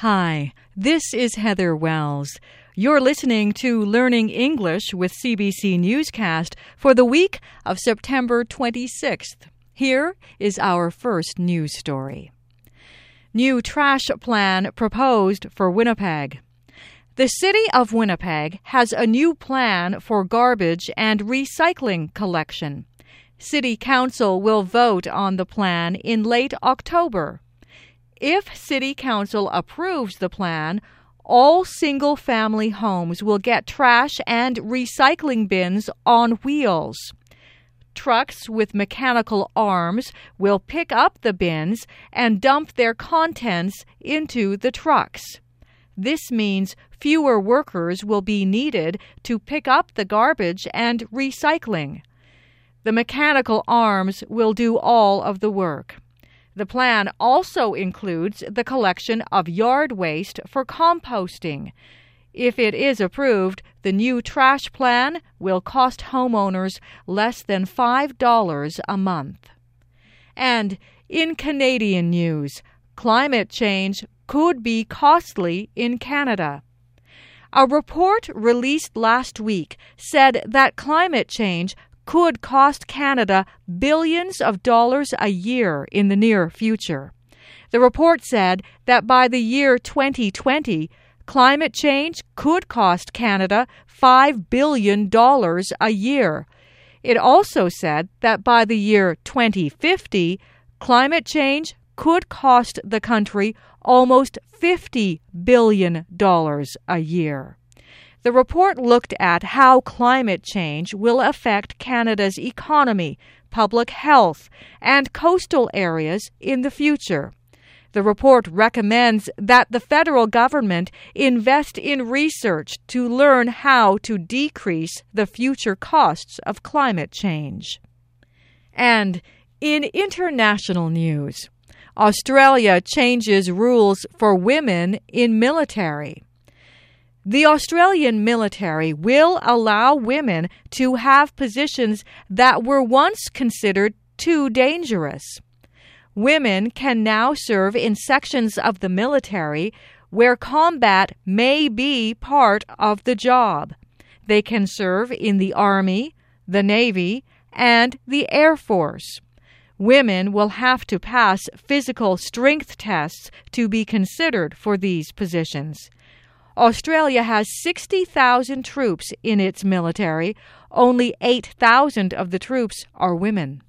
Hi, this is Heather Wells. You're listening to Learning English with CBC Newscast for the week of September 26th. Here is our first news story. New trash plan proposed for Winnipeg. The city of Winnipeg has a new plan for garbage and recycling collection. City Council will vote on the plan in late October. If City Council approves the plan, all single family homes will get trash and recycling bins on wheels. Trucks with mechanical arms will pick up the bins and dump their contents into the trucks. This means fewer workers will be needed to pick up the garbage and recycling. The mechanical arms will do all of the work. The plan also includes the collection of yard waste for composting. If it is approved, the new trash plan will cost homeowners less than $5 a month. And in Canadian news, climate change could be costly in Canada. A report released last week said that climate change could cost Canada billions of dollars a year in the near future. The report said that by the year 2020, climate change could cost Canada $5 billion a year. It also said that by the year 2050, climate change could cost the country almost $50 billion a year. The report looked at how climate change will affect Canada's economy, public health, and coastal areas in the future. The report recommends that the federal government invest in research to learn how to decrease the future costs of climate change. And in international news, Australia changes rules for women in military. The Australian military will allow women to have positions that were once considered too dangerous. Women can now serve in sections of the military where combat may be part of the job. They can serve in the Army, the Navy, and the Air Force. Women will have to pass physical strength tests to be considered for these positions. Australia has 60,000 troops in its military. Only 8,000 of the troops are women.